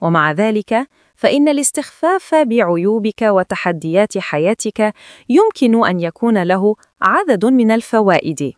ومع ذلك فإن الاستخفاف بعيوبك وتحديات حياتك يمكن أن يكون له عدد من الفوائد.